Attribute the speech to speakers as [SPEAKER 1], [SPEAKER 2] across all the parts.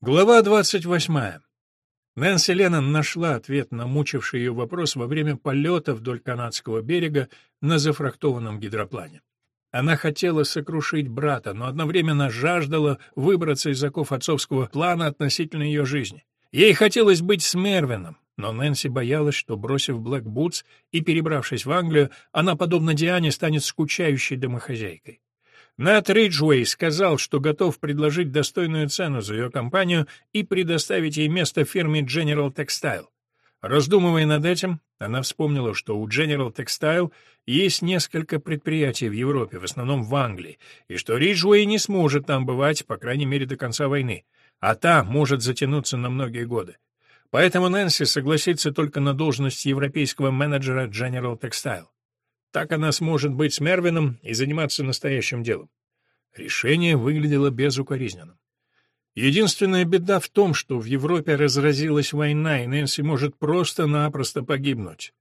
[SPEAKER 1] Глава 28. Нэнси Леннон нашла ответ на мучивший ее вопрос во время полета вдоль канадского берега на зафрахтованном гидроплане. Она хотела сокрушить брата, но одновременно жаждала выбраться из оков отцовского плана относительно ее жизни. Ей хотелось быть с Мервином, но Нэнси боялась, что, бросив Блэк Бутс и перебравшись в Англию, она, подобно Диане, станет скучающей домохозяйкой. Нат Риджуэй сказал, что готов предложить достойную цену за ее компанию и предоставить ей место в фирме General Textile. Раздумывая над этим, она вспомнила, что у General Textile есть несколько предприятий в Европе, в основном в Англии, и что Риджуэй не сможет там бывать, по крайней мере, до конца войны, а та может затянуться на многие годы. Поэтому Нэнси согласится только на должность европейского менеджера General Textile. Так она сможет быть с Мервином и заниматься настоящим делом. Решение выглядело безукоризненным. Единственная беда в том, что в Европе разразилась война, и Нэнси может просто-напросто погибнуть.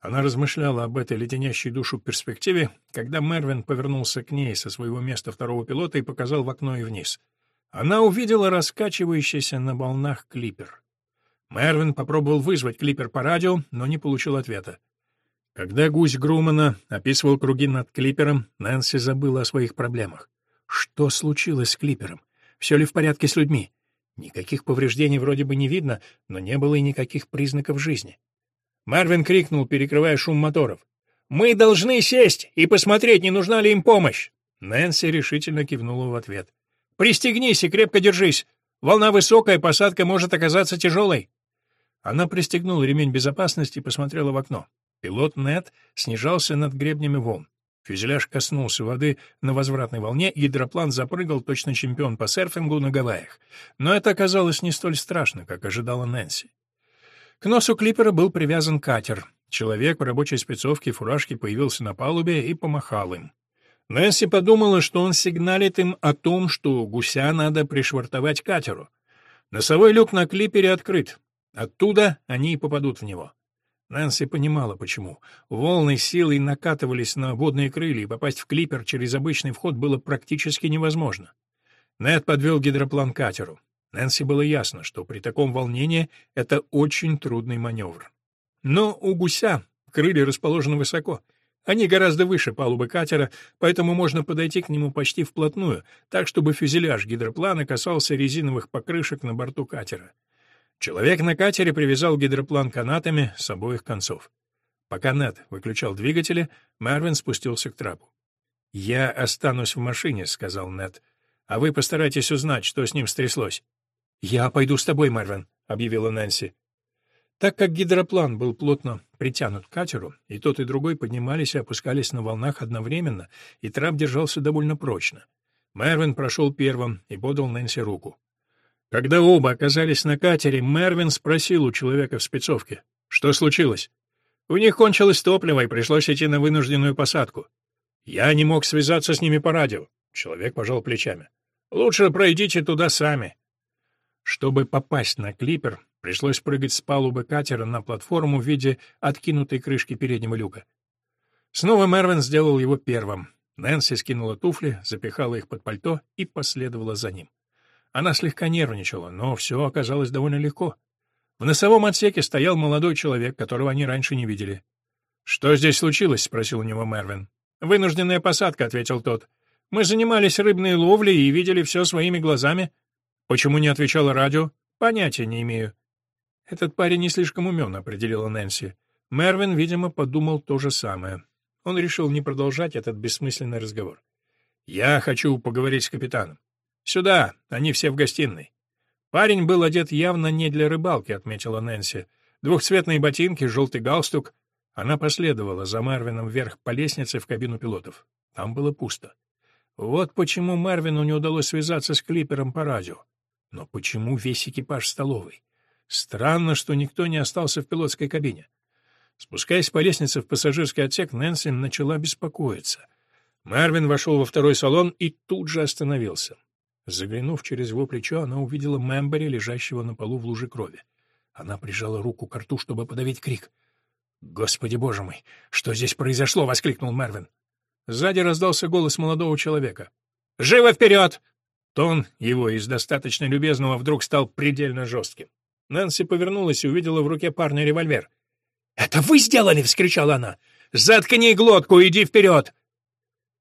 [SPEAKER 1] Она размышляла об этой леденящей душу перспективе, когда Мервин повернулся к ней со своего места второго пилота и показал в окно и вниз. Она увидела раскачивающийся на волнах клипер. Мервин попробовал вызвать клипер по радио, но не получил ответа. Когда гусь Грумана описывал круги над клипером, Нэнси забыла о своих проблемах. Что случилось с клипером? Все ли в порядке с людьми? Никаких повреждений вроде бы не видно, но не было и никаких признаков жизни. Марвин крикнул, перекрывая шум моторов. «Мы должны сесть и посмотреть, не нужна ли им помощь!» Нэнси решительно кивнула в ответ. «Пристегнись и крепко держись! Волна высокая, посадка может оказаться тяжелой!» Она пристегнула ремень безопасности и посмотрела в окно. Пилот Нет снижался над гребнями волн. Фюзеляж коснулся воды на возвратной волне, и гидроплан запрыгал, точно чемпион по серфингу на Гавайях. Но это оказалось не столь страшно, как ожидала Нэнси. К носу клипера был привязан катер. Человек в рабочей спецовке и фуражке появился на палубе и помахал им. Нэнси подумала, что он сигналит им о том, что гуся надо пришвартовать катеру. Носовой люк на клипере открыт. Оттуда они и попадут в него. Нэнси понимала, почему. Волны силой накатывались на водные крылья, и попасть в клипер через обычный вход было практически невозможно. Нед подвел гидроплан к катеру. Нэнси было ясно, что при таком волнении это очень трудный маневр. Но у гуся крылья расположены высоко. Они гораздо выше палубы катера, поэтому можно подойти к нему почти вплотную, так чтобы фюзеляж гидроплана касался резиновых покрышек на борту катера. Человек на катере привязал гидроплан канатами с обоих концов. Пока Нед выключал двигатели, Марвин спустился к трапу. «Я останусь в машине», — сказал Нед. «А вы постарайтесь узнать, что с ним стряслось». «Я пойду с тобой, Марвин», — объявила Нэнси. Так как гидроплан был плотно притянут к катеру, и тот и другой поднимались и опускались на волнах одновременно, и трап держался довольно прочно. Мервин прошел первым и подал Нэнси руку. Когда оба оказались на катере, Мервин спросил у человека в спецовке, что случилось. У них кончилось топливо, и пришлось идти на вынужденную посадку. Я не мог связаться с ними по радио. Человек пожал плечами. Лучше пройдите туда сами. Чтобы попасть на клипер, пришлось прыгать с палубы катера на платформу в виде откинутой крышки переднего люка. Снова Мервин сделал его первым. Нэнси скинула туфли, запихала их под пальто и последовала за ним. Она слегка нервничала, но все оказалось довольно легко. В носовом отсеке стоял молодой человек, которого они раньше не видели. «Что здесь случилось?» — спросил у него Мервин. «Вынужденная посадка», — ответил тот. «Мы занимались рыбной ловлей и видели все своими глазами». «Почему не отвечало радио?» «Понятия не имею». «Этот парень не слишком умен», — определила Нэнси. Мервин, видимо, подумал то же самое. Он решил не продолжать этот бессмысленный разговор. «Я хочу поговорить с капитаном». «Сюда, они все в гостиной». Парень был одет явно не для рыбалки, отметила Нэнси. Двухцветные ботинки, желтый галстук. Она последовала за Марвином вверх по лестнице в кабину пилотов. Там было пусто. Вот почему Марвину не удалось связаться с клипером по радио. Но почему весь экипаж столовой? Странно, что никто не остался в пилотской кабине. Спускаясь по лестнице в пассажирский отсек, Нэнси начала беспокоиться. Марвин вошел во второй салон и тут же остановился. Заглянув через его плечо, она увидела Мэмбери, лежащего на полу в луже крови. Она прижала руку к рту, чтобы подавить крик. «Господи боже мой! Что здесь произошло?» — воскликнул Мервин. Сзади раздался голос молодого человека. «Живо вперед!» Тон его из достаточно любезного вдруг стал предельно жестким. Нэнси повернулась и увидела в руке парня револьвер. «Это вы сделали!» — вскричала она. «Заткни глотку, иди вперед!»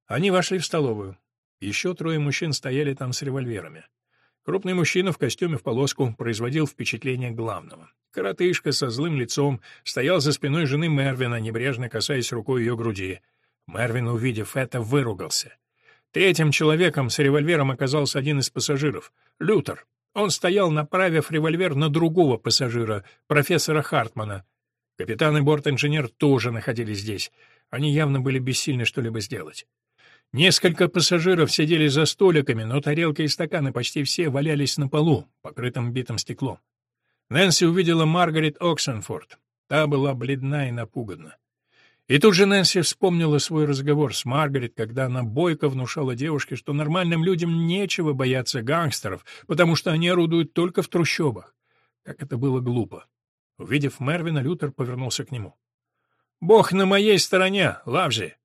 [SPEAKER 1] Они вошли в столовую. Еще трое мужчин стояли там с револьверами. Крупный мужчина в костюме в полоску производил впечатление главного. Коротышка со злым лицом стоял за спиной жены Мервина, небрежно касаясь рукой ее груди. Мервин, увидев это, выругался. Третьим человеком с револьвером оказался один из пассажиров — Лютер. Он стоял, направив револьвер на другого пассажира, профессора Хартмана. Капитан и борт-инженер тоже находились здесь. Они явно были бессильны что-либо сделать. Несколько пассажиров сидели за столиками, но тарелки и стаканы почти все валялись на полу, покрытым битым стеклом. Нэнси увидела Маргарет Оксенфорд. Та была бледна и напугана. И тут же Нэнси вспомнила свой разговор с Маргарет, когда она бойко внушала девушке, что нормальным людям нечего бояться гангстеров, потому что они орудуют только в трущобах. Как это было глупо. Увидев Мервина, Лютер повернулся к нему. «Бог на моей стороне, Лавжи.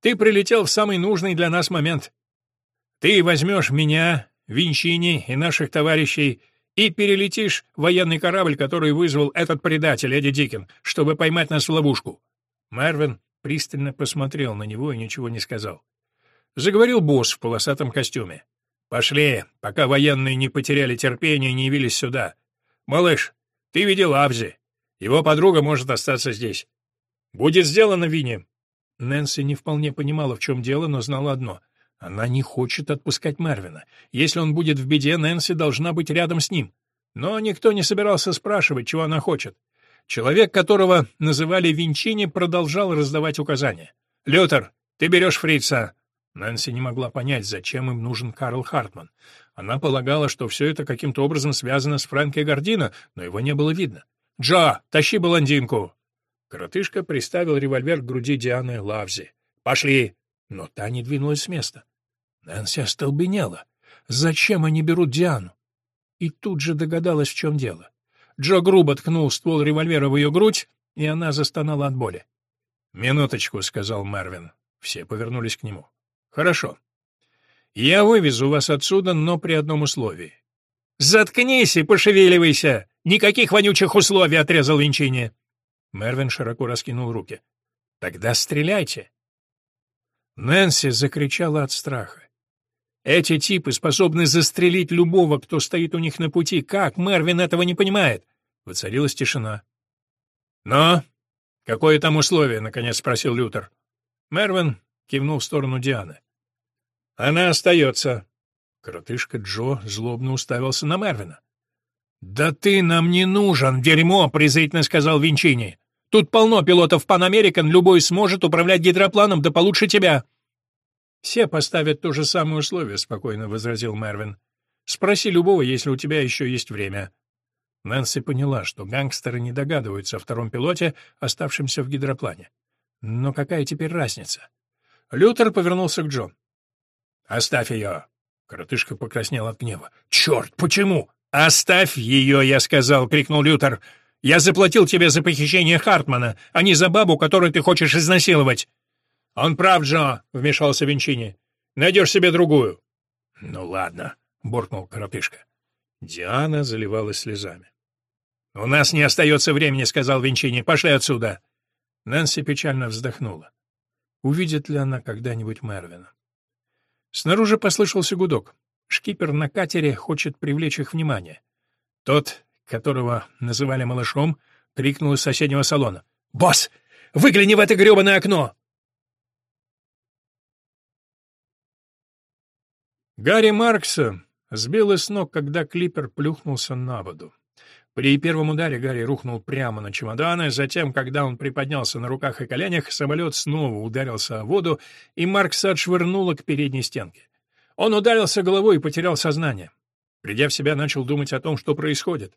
[SPEAKER 1] Ты прилетел в самый нужный для нас момент. Ты возьмешь меня, Винчини и наших товарищей и перелетишь военный корабль, который вызвал этот предатель, Эдди Дикин, чтобы поймать нас в ловушку. Марвин пристально посмотрел на него и ничего не сказал. Заговорил босс в полосатом костюме. «Пошли, пока военные не потеряли терпение и не явились сюда. Малыш, ты видел Абзи. Его подруга может остаться здесь. Будет сделано, Винни». Нэнси не вполне понимала, в чем дело, но знала одно — она не хочет отпускать Марвина. Если он будет в беде, Нэнси должна быть рядом с ним. Но никто не собирался спрашивать, чего она хочет. Человек, которого называли Винчини, продолжал раздавать указания. «Лютер, ты берешь фрица!» Нэнси не могла понять, зачем им нужен Карл Хартман. Она полагала, что все это каким-то образом связано с Фрэнки Гордино, но его не было видно. «Джо, тащи блондинку!» Коротышка приставил револьвер к груди Дианы Лавзи. «Пошли!» Но та не двинулась с места. Нэнси остолбенела. Зачем они берут Диану? И тут же догадалась, в чем дело. Джо грубо ткнул ствол револьвера в ее грудь, и она застонала от боли. «Минуточку», — сказал Марвин. Все повернулись к нему. «Хорошо. Я вывезу вас отсюда, но при одном условии». «Заткнись и пошевеливайся! Никаких вонючих условий!» — отрезал Винчини. Мервин широко раскинул руки. «Тогда стреляйте!» Нэнси закричала от страха. Эти типы способны застрелить любого, кто стоит у них на пути. Как Мервин этого не понимает? Воцарилась тишина. «Но? Какое там условие?» — наконец спросил Лютер. Мервин кивнул в сторону Дианы. «Она остается». Коротышка Джо злобно уставился на Мервина. «Да ты нам не нужен, дерьмо!» — презрительно сказал Винчини. Тут полно пилотов Pan American, любой сможет управлять гидропланом, да получше тебя». «Все поставят то же самое условие», — спокойно возразил Мервин. «Спроси любого, если у тебя еще есть время». Нэнси поняла, что гангстеры не догадываются о втором пилоте, оставшемся в гидроплане. Но какая теперь разница? Лютер повернулся к Джо. «Оставь ее!» Коротышка покраснел от гнева. «Черт, почему?» «Оставь ее, я сказал!» — крикнул Лютер. Я заплатил тебе за похищение Хартмана, а не за бабу, которую ты хочешь изнасиловать». «Он прав, Джо», — вмешался Винчини. «Найдешь себе другую». «Ну ладно», — буркнул коротышка. Диана заливалась слезами. «У нас не остается времени», — сказал Винчини. «Пошли отсюда». Нэнси печально вздохнула. Увидит ли она когда-нибудь Мервина? Снаружи послышался гудок. Шкипер на катере хочет привлечь их внимание. Тот которого называли малышом, крикнул из соседнего салона. «Босс, выгляни в это гребаное окно!» Гарри Маркса сбил с ног, когда клипер плюхнулся на воду. При первом ударе Гарри рухнул прямо на чемоданы, затем, когда он приподнялся на руках и коленях, самолет снова ударился о воду, и Маркса отшвырнуло к передней стенке. Он ударился головой и потерял сознание. Придя в себя, начал думать о том, что происходит.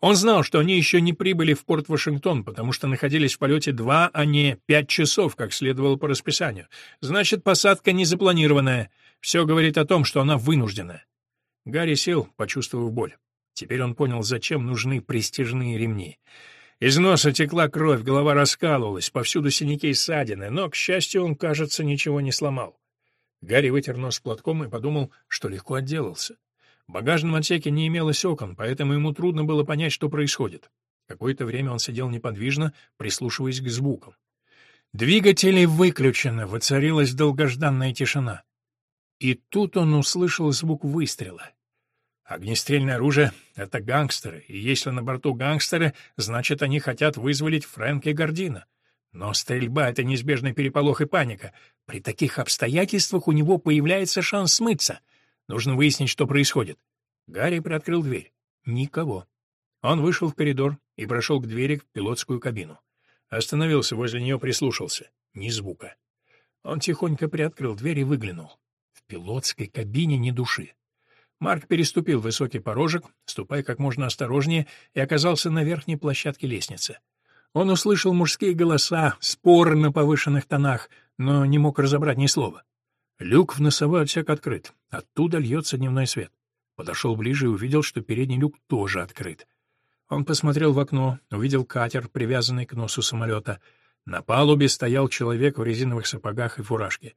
[SPEAKER 1] Он знал, что они еще не прибыли в порт Вашингтон, потому что находились в полете два, а не пять часов, как следовало по расписанию. Значит, посадка не запланированная. Все говорит о том, что она вынуждена. Гарри сел, почувствовав боль. Теперь он понял, зачем нужны престижные ремни. Из носа текла кровь, голова раскалывалась, повсюду синяки и ссадины, но, к счастью, он, кажется, ничего не сломал. Гарри вытер нос платком и подумал, что легко отделался. В багажном отсеке не имелось окон, поэтому ему трудно было понять, что происходит. Какое-то время он сидел неподвижно, прислушиваясь к звукам. Двигатели выключены, воцарилась долгожданная тишина. И тут он услышал звук выстрела. Огнестрельное оружие — это гангстеры, и если на борту гангстеры, значит, они хотят вызволить Фрэнка Гордина. Но стрельба — это неизбежный переполох и паника. При таких обстоятельствах у него появляется шанс смыться. Нужно выяснить, что происходит. Гарри приоткрыл дверь. Никого. Он вышел в коридор и прошел к двери в пилотскую кабину. Остановился возле нее, прислушался. Ни звука. Он тихонько приоткрыл дверь и выглянул. В пилотской кабине ни души. Марк переступил высокий порожек, ступая как можно осторожнее, и оказался на верхней площадке лестницы. Он услышал мужские голоса, споры на повышенных тонах, но не мог разобрать ни слова. Люк в носовой отсек открыт. Оттуда льется дневной свет. Подошел ближе и увидел, что передний люк тоже открыт. Он посмотрел в окно, увидел катер, привязанный к носу самолета. На палубе стоял человек в резиновых сапогах и фуражке.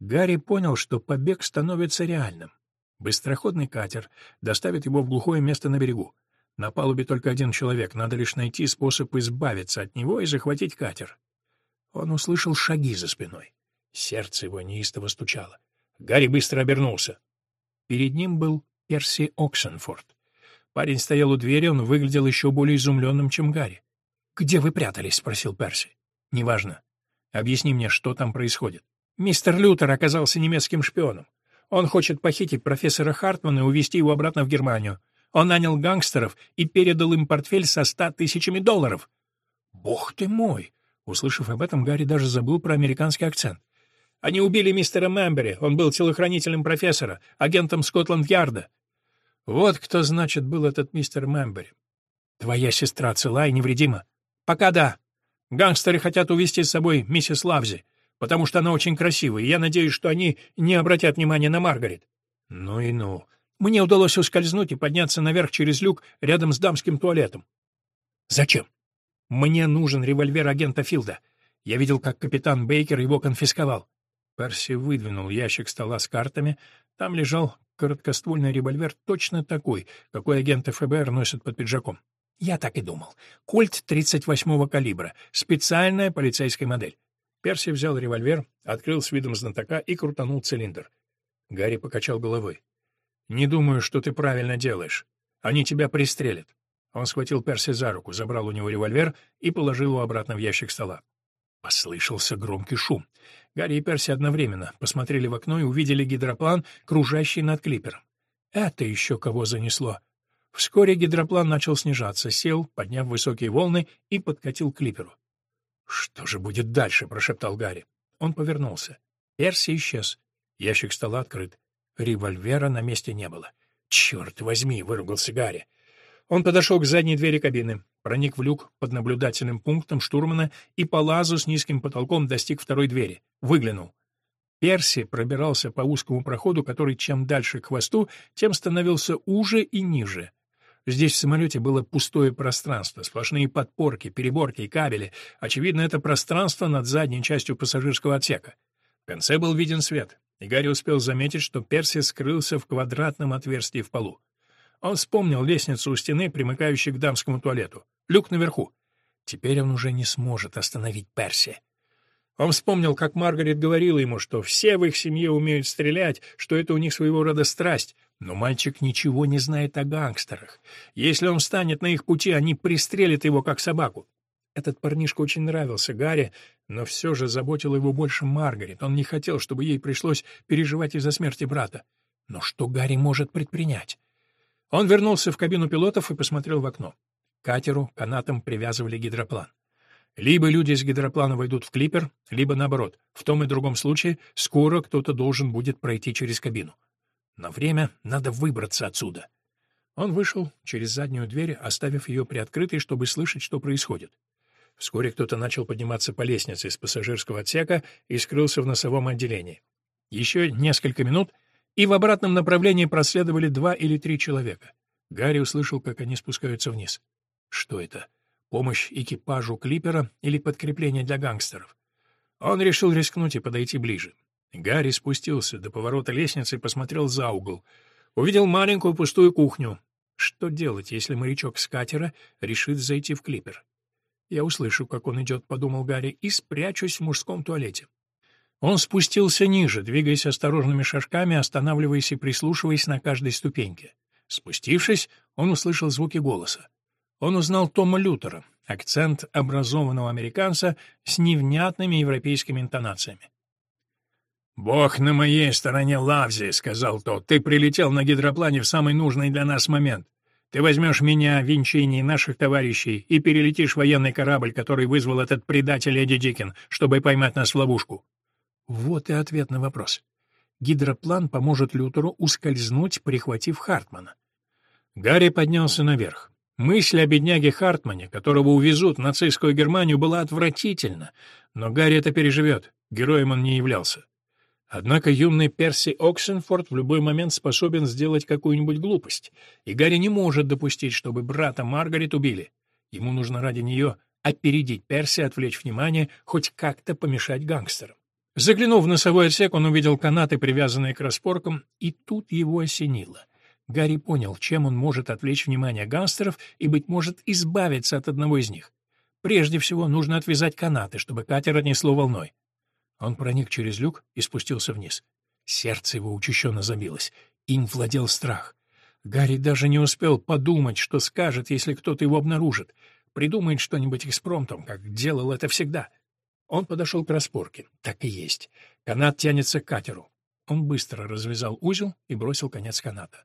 [SPEAKER 1] Гарри понял, что побег становится реальным. Быстроходный катер доставит его в глухое место на берегу. На палубе только один человек, надо лишь найти способ избавиться от него и захватить катер. Он услышал шаги за спиной. Сердце его неистово стучало. Гарри быстро обернулся. Перед ним был Перси Оксенфорд. Парень стоял у двери, он выглядел еще более изумленным, чем Гарри. «Где вы прятались?» — спросил Перси. «Неважно. Объясни мне, что там происходит». «Мистер Лютер оказался немецким шпионом. Он хочет похитить профессора Хартмана и увезти его обратно в Германию. Он нанял гангстеров и передал им портфель со ста тысячами долларов. «Бог ты мой!» Услышав об этом, Гарри даже забыл про американский акцент. «Они убили мистера Мэмбери. Он был телохранителем профессора, агентом Скотланд-Ярда». «Вот кто, значит, был этот мистер Мэмбери. Твоя сестра цела и невредима?» «Пока да. Гангстеры хотят увезти с собой миссис Лавзи, потому что она очень красивая, и я надеюсь, что они не обратят внимания на Маргарет». «Ну и ну. Мне удалось ускользнуть и подняться наверх через люк рядом с дамским туалетом. Зачем? Мне нужен револьвер агента Филда. Я видел, как капитан Бейкер его конфисковал. Перси выдвинул ящик стола с картами. Там лежал короткоствольный револьвер точно такой, какой агенты ФБР носят под пиджаком. Я так и думал. Кольт 38-го калибра. Специальная полицейская модель. Перси взял револьвер, открыл с видом знатока и крутанул цилиндр. Гарри покачал головой. «Не думаю, что ты правильно делаешь. Они тебя пристрелят». Он схватил Перси за руку, забрал у него револьвер и положил его обратно в ящик стола. Послышался громкий шум. Гарри и Перси одновременно посмотрели в окно и увидели гидроплан, кружащий над клипером. Это еще кого занесло. Вскоре гидроплан начал снижаться, сел, подняв высокие волны, и подкатил к клиперу. «Что же будет дальше?» — прошептал Гарри. Он повернулся. Перси исчез. Ящик стола открыт. Револьвера на месте не было. «Черт возьми!» — выругался Гарри. Он подошел к задней двери кабины, проник в люк под наблюдательным пунктом штурмана и по лазу с низким потолком достиг второй двери. Выглянул. Перси пробирался по узкому проходу, который чем дальше к хвосту, тем становился уже и ниже. Здесь в самолете было пустое пространство, сплошные подпорки, переборки и кабели. Очевидно, это пространство над задней частью пассажирского отсека. В конце был виден свет и Гарри успел заметить, что Перси скрылся в квадратном отверстии в полу. Он вспомнил лестницу у стены, примыкающей к дамскому туалету. Люк наверху. Теперь он уже не сможет остановить Перси. Он вспомнил, как Маргарет говорила ему, что все в их семье умеют стрелять, что это у них своего рода страсть, но мальчик ничего не знает о гангстерах. Если он встанет на их пути, они пристрелят его, как собаку. Этот парнишка очень нравился Гарри, но все же заботила его больше Маргарет. Он не хотел, чтобы ей пришлось переживать из-за смерти брата. Но что Гарри может предпринять? Он вернулся в кабину пилотов и посмотрел в окно. Катеру канатом привязывали гидроплан. Либо люди с гидроплана войдут в клипер, либо наоборот. В том и другом случае скоро кто-то должен будет пройти через кабину. На время надо выбраться отсюда. Он вышел через заднюю дверь, оставив ее приоткрытой, чтобы слышать, что происходит. Вскоре кто-то начал подниматься по лестнице из пассажирского отсека и скрылся в носовом отделении. Еще несколько минут, и в обратном направлении проследовали два или три человека. Гарри услышал, как они спускаются вниз. Что это? Помощь экипажу клипера или подкрепление для гангстеров? Он решил рискнуть и подойти ближе. Гарри спустился до поворота лестницы и посмотрел за угол. Увидел маленькую пустую кухню. Что делать, если морячок с катера решит зайти в клипер? Я услышу, как он идет, — подумал Гарри, — и спрячусь в мужском туалете. Он спустился ниже, двигаясь осторожными шажками, останавливаясь и прислушиваясь на каждой ступеньке. Спустившись, он услышал звуки голоса. Он узнал Тома Лютера, акцент образованного американца с невнятными европейскими интонациями. «Бог на моей стороне, Лавзи», — сказал тот. «Ты прилетел на гидроплане в самый нужный для нас момент. Ты возьмешь меня, Винчини и наших товарищей и перелетишь военный корабль, который вызвал этот предатель Эдди Дикин, чтобы поймать нас в ловушку». Вот и ответ на вопрос. Гидроплан поможет Лютеру ускользнуть, прихватив Хартмана. Гарри поднялся наверх. Мысль о бедняге Хартмане, которого увезут в нацистскую Германию, была отвратительна, но Гарри это переживет, героем он не являлся. Однако юный Перси Оксенфорд в любой момент способен сделать какую-нибудь глупость, и Гарри не может допустить, чтобы брата Маргарет убили. Ему нужно ради нее опередить Перси, отвлечь внимание, хоть как-то помешать гангстерам. Заглянув в носовой отсек, он увидел канаты, привязанные к распоркам, и тут его осенило. Гарри понял, чем он может отвлечь внимание гангстеров и, быть может, избавиться от одного из них. Прежде всего, нужно отвязать канаты, чтобы катер отнесло волной. Он проник через люк и спустился вниз. Сердце его учащенно забилось. Им владел страх. Гарри даже не успел подумать, что скажет, если кто-то его обнаружит. Придумает что-нибудь экспромтом, как делал это всегда. Он подошел к распорке. Так и есть. Канат тянется к катеру. Он быстро развязал узел и бросил конец каната.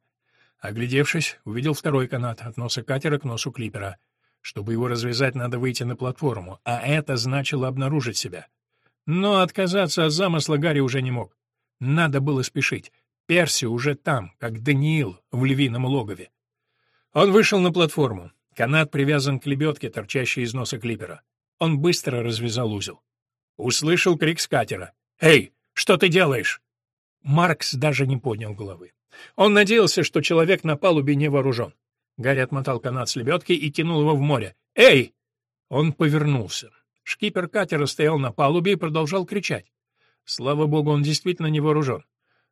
[SPEAKER 1] Оглядевшись, увидел второй канат от носа катера к носу клипера. Чтобы его развязать, надо выйти на платформу, а это значило обнаружить себя. Но отказаться от замысла Гарри уже не мог. Надо было спешить. Перси уже там, как Даниил в львином логове. Он вышел на платформу. Канат привязан к лебедке, торчащей из носа клипера. Он быстро развязал узел. Услышал крик с катера. «Эй, что ты делаешь?» Маркс даже не поднял головы. Он надеялся, что человек на палубе не вооружен. Гарри отмотал канат с лебедки и кинул его в море. «Эй!» Он повернулся. Шкипер катера стоял на палубе и продолжал кричать. Слава богу, он действительно не вооружен.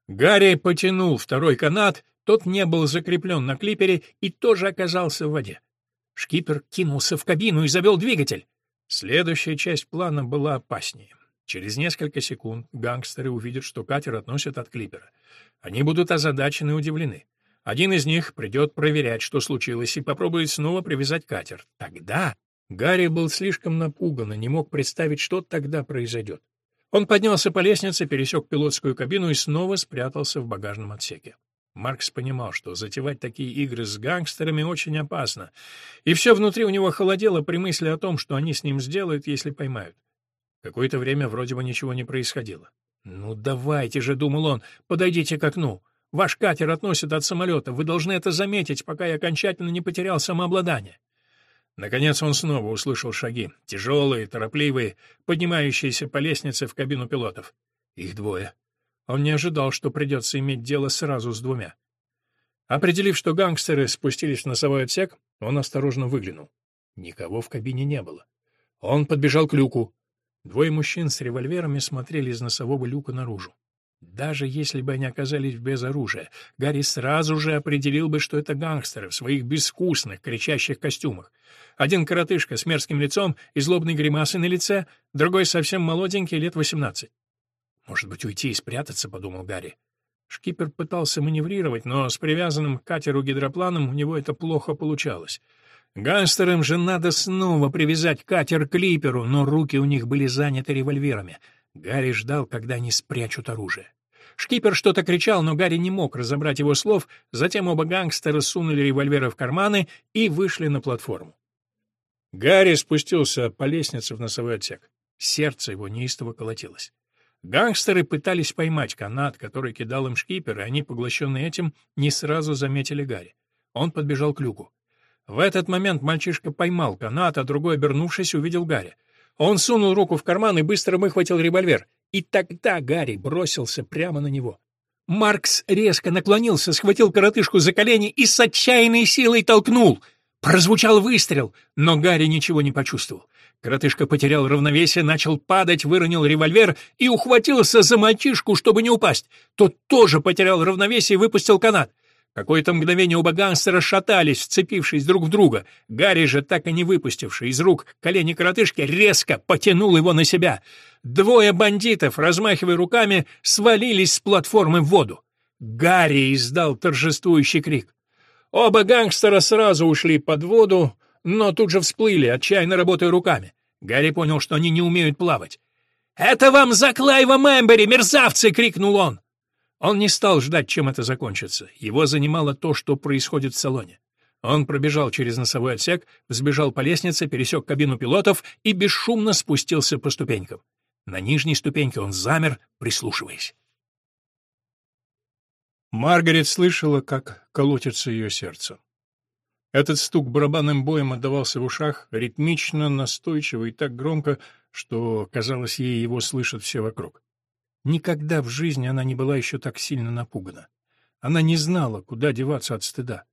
[SPEAKER 1] Гарри потянул второй канат, тот не был закреплен на клипере и тоже оказался в воде. Шкипер кинулся в кабину и завел двигатель. Следующая часть плана была опаснее. Через несколько секунд гангстеры увидят, что катер относят от клипера. Они будут озадачены и удивлены. Один из них придет проверять, что случилось, и попробует снова привязать катер. Тогда Гарри был слишком напуган и не мог представить, что тогда произойдет. Он поднялся по лестнице, пересек пилотскую кабину и снова спрятался в багажном отсеке. Маркс понимал, что затевать такие игры с гангстерами очень опасно, и все внутри у него холодело при мысли о том, что они с ним сделают, если поймают. Какое-то время вроде бы ничего не происходило. «Ну давайте же», — думал он, — «подойдите к окну. Ваш катер относит от самолета, вы должны это заметить, пока я окончательно не потерял самообладание». Наконец он снова услышал шаги, тяжелые, торопливые, поднимающиеся по лестнице в кабину пилотов. Их двое. Он не ожидал, что придется иметь дело сразу с двумя. Определив, что гангстеры спустились в носовой отсек, он осторожно выглянул. Никого в кабине не было. Он подбежал к люку. Двое мужчин с револьверами смотрели из носового люка наружу. Даже если бы они оказались без оружия, Гарри сразу же определил бы, что это гангстеры в своих безвкусных, кричащих костюмах. Один коротышка с мерзким лицом и злобной гримасой на лице, другой совсем молоденький, лет восемнадцать. «Может быть, уйти и спрятаться?» — подумал Гарри. Шкипер пытался маневрировать, но с привязанным к катеру гидропланом у него это плохо получалось. Гангстерам же надо снова привязать катер к клиперу, но руки у них были заняты револьверами — Гарри ждал, когда они спрячут оружие. Шкипер что-то кричал, но Гарри не мог разобрать его слов, затем оба гангстера сунули револьверы в карманы и вышли на платформу. Гарри спустился по лестнице в носовой отсек. Сердце его неистово колотилось. Гангстеры пытались поймать канат, который кидал им шкипер, и они, поглощенные этим, не сразу заметили Гарри. Он подбежал к люку. В этот момент мальчишка поймал канат, а другой, обернувшись, увидел Гарри. Он сунул руку в карман и быстро выхватил револьвер. И тогда Гарри бросился прямо на него. Маркс резко наклонился, схватил коротышку за колени и с отчаянной силой толкнул. Прозвучал выстрел, но Гарри ничего не почувствовал. Коротышка потерял равновесие, начал падать, выронил револьвер и ухватился за мальчишку, чтобы не упасть. Тот тоже потерял равновесие и выпустил канат. Какое-то мгновение оба гангстера шатались, вцепившись друг в друга. Гарри же, так и не выпустивший из рук колени коротышки, резко потянул его на себя. Двое бандитов, размахивая руками, свалились с платформы в воду. Гарри издал торжествующий крик. Оба гангстера сразу ушли под воду, но тут же всплыли, отчаянно работая руками. Гарри понял, что они не умеют плавать. «Это вам за Клайва Мэмбери, мерзавцы!» — крикнул он. Он не стал ждать, чем это закончится. Его занимало то, что происходит в салоне. Он пробежал через носовой отсек, взбежал по лестнице, пересек кабину пилотов и бесшумно спустился по ступенькам. На нижней ступеньке он замер, прислушиваясь. Маргарет слышала, как колотится ее сердце. Этот стук барабанным боем отдавался в ушах, ритмично, настойчиво и так громко, что, казалось, ей его слышат все вокруг. Никогда в жизни она не была еще так сильно напугана. Она не знала, куда деваться от стыда.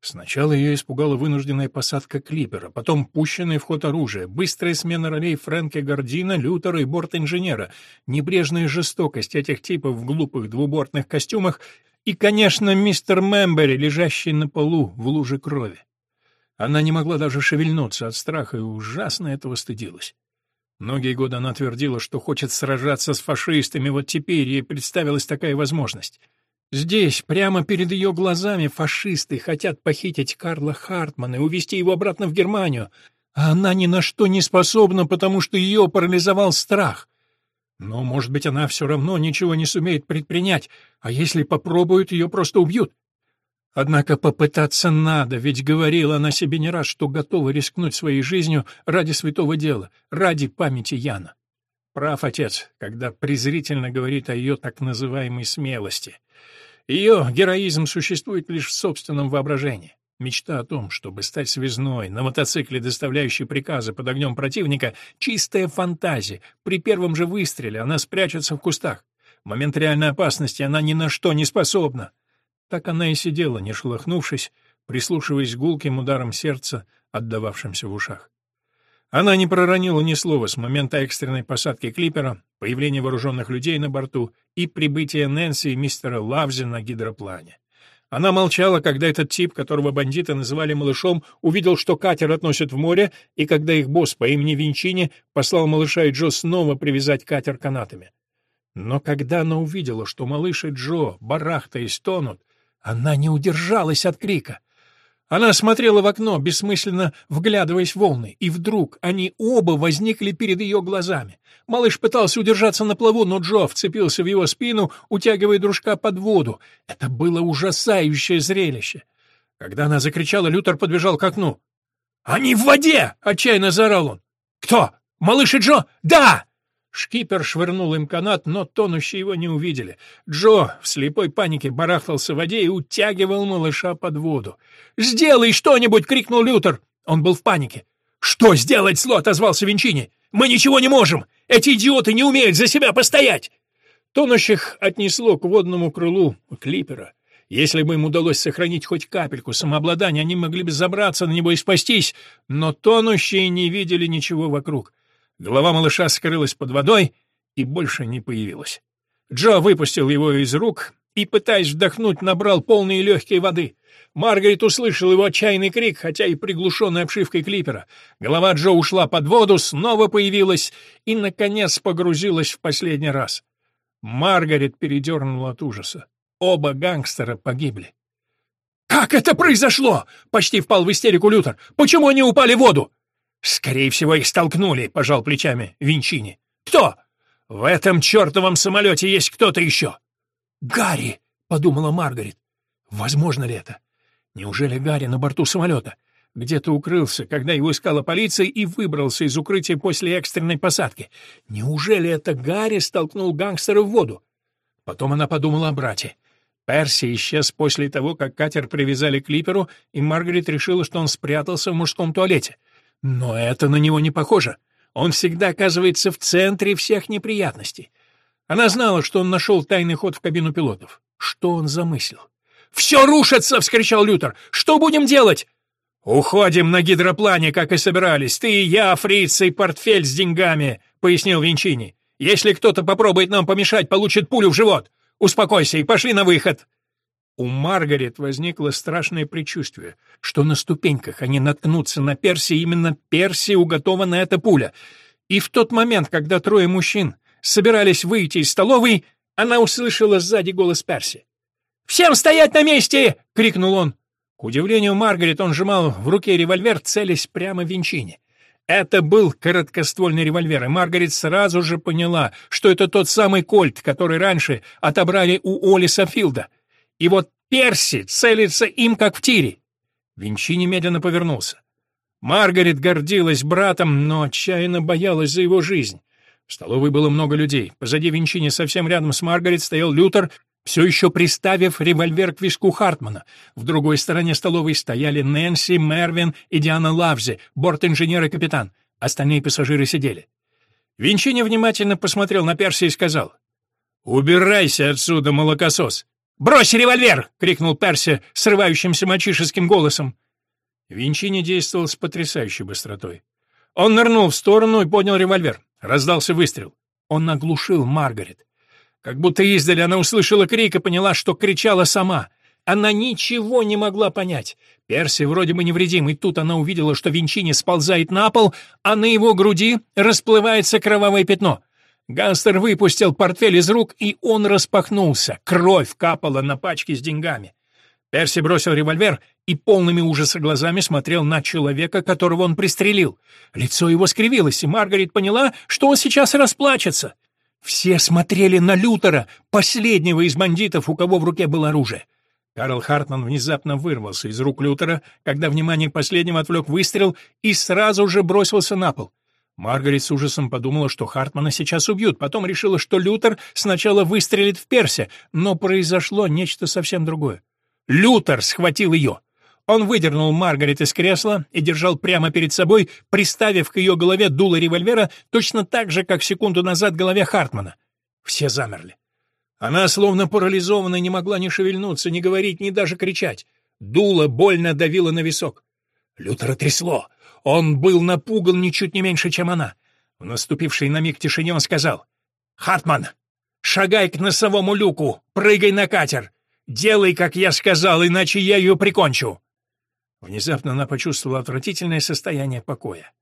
[SPEAKER 1] Сначала ее испугала вынужденная посадка клипера, потом пущенный в ход оружие, быстрая смена ролей Фрэнка Гордина, Лютера и борт-инженера, небрежная жестокость этих типов в глупых двубортных костюмах и, конечно, мистер Мембери, лежащий на полу в луже крови. Она не могла даже шевельнуться от страха и ужасно этого стыдилась. Многие годы она твердила, что хочет сражаться с фашистами, вот теперь ей представилась такая возможность. Здесь, прямо перед ее глазами, фашисты хотят похитить Карла Хартмана и увезти его обратно в Германию, а она ни на что не способна, потому что ее парализовал страх. Но, может быть, она все равно ничего не сумеет предпринять, а если попробуют, ее просто убьют. Однако попытаться надо, ведь говорила она себе не раз, что готова рискнуть своей жизнью ради святого дела, ради памяти Яна. Прав отец, когда презрительно говорит о ее так называемой смелости. Ее героизм существует лишь в собственном воображении. Мечта о том, чтобы стать связной, на мотоцикле, доставляющей приказы под огнем противника, чистая фантазия. При первом же выстреле она спрячется в кустах. В момент реальной опасности она ни на что не способна. Так она и сидела, не шелохнувшись, прислушиваясь к гулким ударам сердца, отдававшимся в ушах. Она не проронила ни слова с момента экстренной посадки клипера, появления вооруженных людей на борту и прибытия Нэнси и мистера Лавзи на гидроплане. Она молчала, когда этот тип, которого бандиты называли малышом, увидел, что катер относят в море, и когда их босс по имени Винчини послал малыша и Джо снова привязать катер канатами. Но когда она увидела, что малыш и Джо, барахтаясь, тонут, она не удержалась от крика. Она смотрела в окно, бессмысленно вглядываясь в волны, и вдруг они оба возникли перед ее глазами. Малыш пытался удержаться на плаву, но Джо вцепился в его спину, утягивая дружка под воду. Это было ужасающее зрелище. Когда она закричала, Лютер подбежал к окну. «Они в воде!» — отчаянно заорал он. «Кто? Малыш и Джо? Да!» Шкипер швырнул им канат, но тонущие его не увидели. Джо в слепой панике барахтался в воде и утягивал малыша под воду. «Сделай что-нибудь!» — крикнул Лютер. Он был в панике. «Что сделать, Сло?» — отозвался Винчини. «Мы ничего не можем! Эти идиоты не умеют за себя постоять!» Тонущих отнесло к водному крылу клипера. Если бы им удалось сохранить хоть капельку самообладания, они могли бы забраться на него и спастись, но тонущие не видели ничего вокруг. Голова малыша скрылась под водой и больше не появилась. Джо выпустил его из рук и, пытаясь вдохнуть, набрал полные легкие воды. Маргарет услышал его отчаянный крик, хотя и приглушенный обшивкой клипера. Голова Джо ушла под воду, снова появилась и, наконец, погрузилась в последний раз. Маргарет передернула от ужаса. Оба гангстера погибли. «Как это произошло?» — почти впал в истерику Лютер. «Почему они упали в воду?» «Скорее всего, их столкнули», — пожал плечами Винчини. «Кто? В этом чертовом самолете есть кто-то еще». «Гарри!» — подумала Маргарет. «Возможно ли это? Неужели Гарри на борту самолета? Где-то укрылся, когда его искала полиция, и выбрался из укрытия после экстренной посадки. Неужели это Гарри столкнул гангстера в воду?» Потом она подумала о брате. Перси исчез после того, как катер привязали к клиперу, и Маргарет решила, что он спрятался в мужском туалете. Но это на него не похоже. Он всегда оказывается в центре всех неприятностей. Она знала, что он нашел тайный ход в кабину пилотов. Что он замыслил? «Все рушится!» — вскричал Лютер. «Что будем делать?» «Уходим на гидроплане, как и собирались. Ты я, фрица и портфель с деньгами», — пояснил Винчини. «Если кто-то попробует нам помешать, получит пулю в живот. Успокойся и пошли на выход». У Маргарет возникло страшное предчувствие, что на ступеньках они наткнутся на Перси, именно Перси уготована эта пуля. И в тот момент, когда трое мужчин собирались выйти из столовой, она услышала сзади голос Перси. «Всем стоять на месте!» — крикнул он. К удивлению Маргарет, он сжимал в руке револьвер, целясь прямо в Винчине. Это был короткоствольный револьвер, и Маргарет сразу же поняла, что это тот самый кольт, который раньше отобрали у Олиса Филда. И вот Перси целится им, как в тире. Винчи немедленно повернулся. Маргарет гордилась братом, но отчаянно боялась за его жизнь. В столовой было много людей. Позади Винчини, совсем рядом с Маргарет, стоял Лютер, все еще приставив револьвер к виску Хартмана. В другой стороне столовой стояли Нэнси, Мервин и Диана Лавзи, борт-инженер и капитан. Остальные пассажиры сидели. Винчини внимательно посмотрел на Перси и сказал, «Убирайся отсюда, молокосос!» «Брось револьвер!» — крикнул Перси срывающимся мальчишеским голосом. Винчини действовал с потрясающей быстротой. Он нырнул в сторону и поднял револьвер. Раздался выстрел. Он оглушил Маргарет. Как будто издали она услышала крик и поняла, что кричала сама. Она ничего не могла понять. Перси вроде бы невредим, и тут она увидела, что Винчини сползает на пол, а на его груди расплывается кровавое пятно. Гангстер выпустил портфель из рук, и он распахнулся. Кровь капала на пачке с деньгами. Перси бросил револьвер и полными ужаса глазами смотрел на человека, которого он пристрелил. Лицо его скривилось, и Маргарет поняла, что он сейчас расплачется. Все смотрели на Лютера, последнего из бандитов, у кого в руке было оружие. Карл Хартман внезапно вырвался из рук Лютера, когда внимание последнего отвлек выстрел и сразу же бросился на пол. Маргарет с ужасом подумала, что Хартмана сейчас убьют, потом решила, что Лютер сначала выстрелит в Персе, но произошло нечто совсем другое. Лютер схватил ее. Он выдернул Маргарет из кресла и держал прямо перед собой, приставив к ее голове дуло револьвера точно так же, как секунду назад голове Хартмана. Все замерли. Она, словно парализованная, не могла ни шевельнуться, ни говорить, ни даже кричать. Дуло больно давило на висок. Лютера трясло. Он был напуган ничуть не меньше, чем она. В наступившей на миг тишине он сказал. «Хартман, шагай к носовому люку, прыгай на катер. Делай, как я сказал, иначе я ее прикончу». Внезапно она почувствовала отвратительное состояние покоя.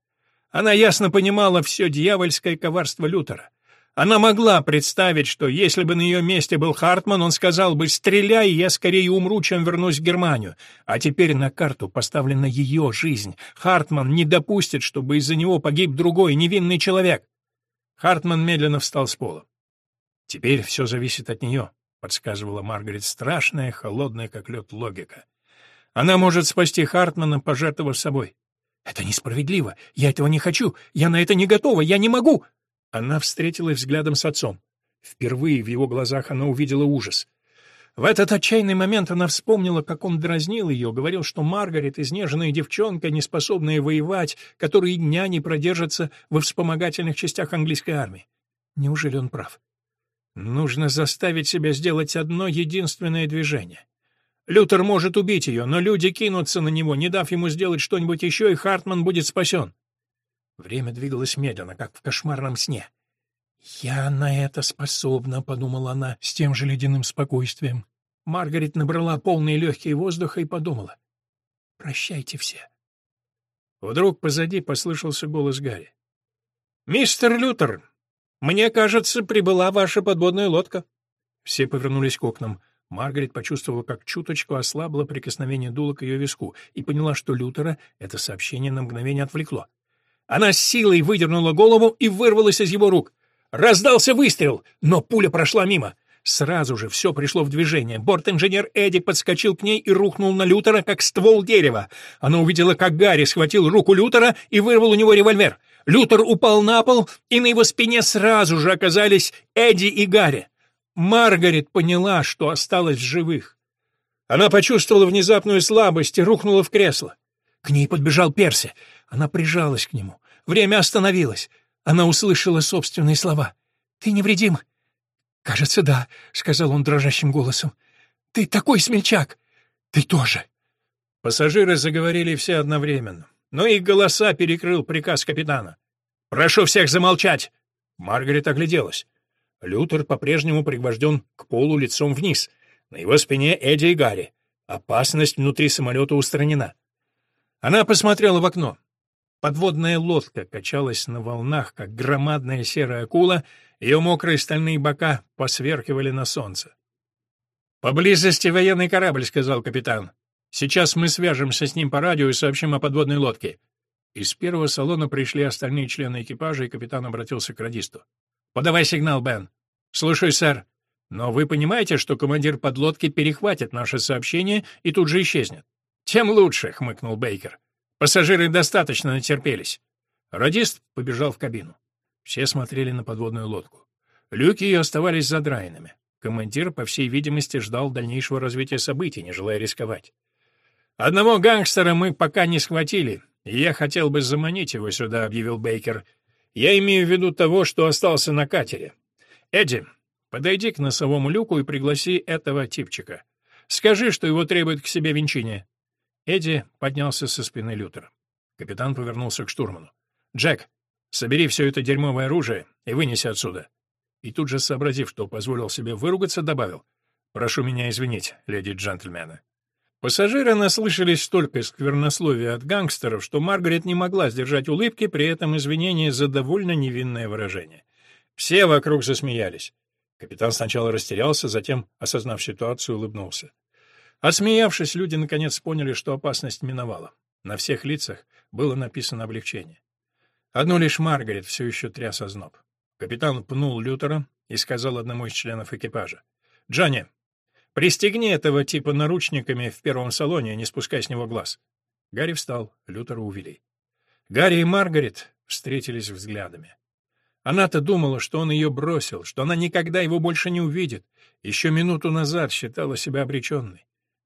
[SPEAKER 1] Она ясно понимала все дьявольское коварство Лютера. Она могла представить, что если бы на ее месте был Хартман, он сказал бы «Стреляй, я скорее умру, чем вернусь в Германию». А теперь на карту поставлена ее жизнь. Хартман не допустит, чтобы из-за него погиб другой, невинный человек. Хартман медленно встал с пола. «Теперь все зависит от нее», — подсказывала Маргарет страшная, холодная, как лед, логика. Она может спасти Хартмана, пожертвовав собой. Это несправедливо. Я этого не хочу. Я на это не готова. Я не могу. Она встретилась взглядом с отцом. Впервые в его глазах она увидела ужас. В этот отчаянный момент она вспомнила, как он дразнил ее, говорил, что Маргарет — изнеженная девчонка, неспособная воевать, которая дня не продержится во вспомогательных частях английской армии. Неужели он прав? Нужно заставить себя сделать одно единственное движение. Лютер может убить ее, но люди кинутся на него, не дав ему сделать что-нибудь еще, и Хартман будет спасен. Время двигалось медленно, как в кошмарном сне. «Я на это способна», — подумала она с тем же ледяным спокойствием. Маргарет набрала полные легкие воздуха и подумала. «Прощайте все». Вдруг позади послышался голос Гарри. «Мистер Лютер, мне кажется, прибыла ваша подводная лодка». Все повернулись к окнам. Маргарет почувствовала, как чуточку ослабло прикосновение дула к ее виску и поняла, что Лютера это сообщение на мгновение отвлекло. Она с силой выдернула голову и вырвалась из его рук. Раздался выстрел, но пуля прошла мимо. Сразу же все пришло в движение. Борт-инженер Эдди подскочил к ней и рухнул на Лютера, как ствол дерева. Она увидела, как Гарри схватил руку Лютера и вырвал у него револьвер. Лютер упал на пол, и на его спине сразу же оказались Эдди и Гарри. Маргарет поняла, что осталась в живых. Она почувствовала внезапную слабость и рухнула в кресло. К ней подбежал Перси. Она прижалась к нему. Время остановилось. Она услышала собственные слова. «Ты невредим?» «Кажется, да», — сказал он дрожащим голосом. «Ты такой смельчак!» «Ты тоже!» Пассажиры заговорили все одновременно, но их голоса перекрыл приказ капитана. «Прошу всех замолчать!» Маргарет огляделась. Лютер по-прежнему пригвожден к полу лицом вниз. На его спине Эдди и Гарри. Опасность внутри самолета устранена. Она посмотрела в окно. Подводная лодка качалась на волнах, как громадная серая акула, ее мокрые стальные бока посверкивали на солнце. «Поблизости военный корабль», — сказал капитан. «Сейчас мы свяжемся с ним по радио и сообщим о подводной лодке». Из первого салона пришли остальные члены экипажа, и капитан обратился к радисту. «Подавай сигнал, Бен». «Слушай, сэр. Но вы понимаете, что командир подлодки перехватит наше сообщение и тут же исчезнет?» «Тем лучше», — хмыкнул Бейкер. «Пассажиры достаточно натерпелись». Радист побежал в кабину. Все смотрели на подводную лодку. Люки ее оставались задраенными. Командир, по всей видимости, ждал дальнейшего развития событий, не желая рисковать. «Одного гангстера мы пока не схватили, и я хотел бы заманить его сюда», — объявил Бейкер. «Я имею в виду того, что остался на катере. Эдди, подойди к носовому люку и пригласи этого типчика. Скажи, что его требует к себе венчание». Эдди поднялся со спины Лютера. Капитан повернулся к штурману. «Джек, собери все это дерьмовое оружие и вынеси отсюда». И тут же, сообразив, что позволил себе выругаться, добавил. «Прошу меня извинить, леди джентльмены». Пассажиры наслышались столько сквернословия от гангстеров, что Маргарет не могла сдержать улыбки, при этом извинения за довольно невинное выражение. Все вокруг засмеялись. Капитан сначала растерялся, затем, осознав ситуацию, улыбнулся. Отсмеявшись, люди наконец поняли, что опасность миновала. На всех лицах было написано облегчение. Одну лишь Маргарет все еще тряс озноб. Капитан пнул Лютера и сказал одному из членов экипажа. «Джонни, пристегни этого типа наручниками в первом салоне, не спускай с него глаз». Гарри встал, Лютера увели. Гарри и Маргарет встретились взглядами. Она-то думала, что он ее бросил, что она никогда его больше не увидит. Еще минуту назад считала себя обреченной.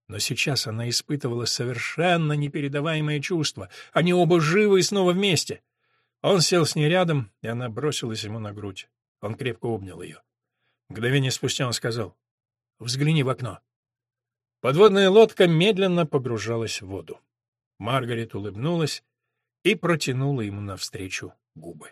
[SPEAKER 1] Но сейчас она испытывала совершенно непередаваемое чувство. Они оба живы и снова вместе. Он сел с ней рядом, и она бросилась ему на грудь. Он крепко обнял ее. Мгновение спустя он сказал, «Взгляни в окно». Подводная лодка медленно погружалась в воду. Маргарет улыбнулась и протянула ему навстречу губы.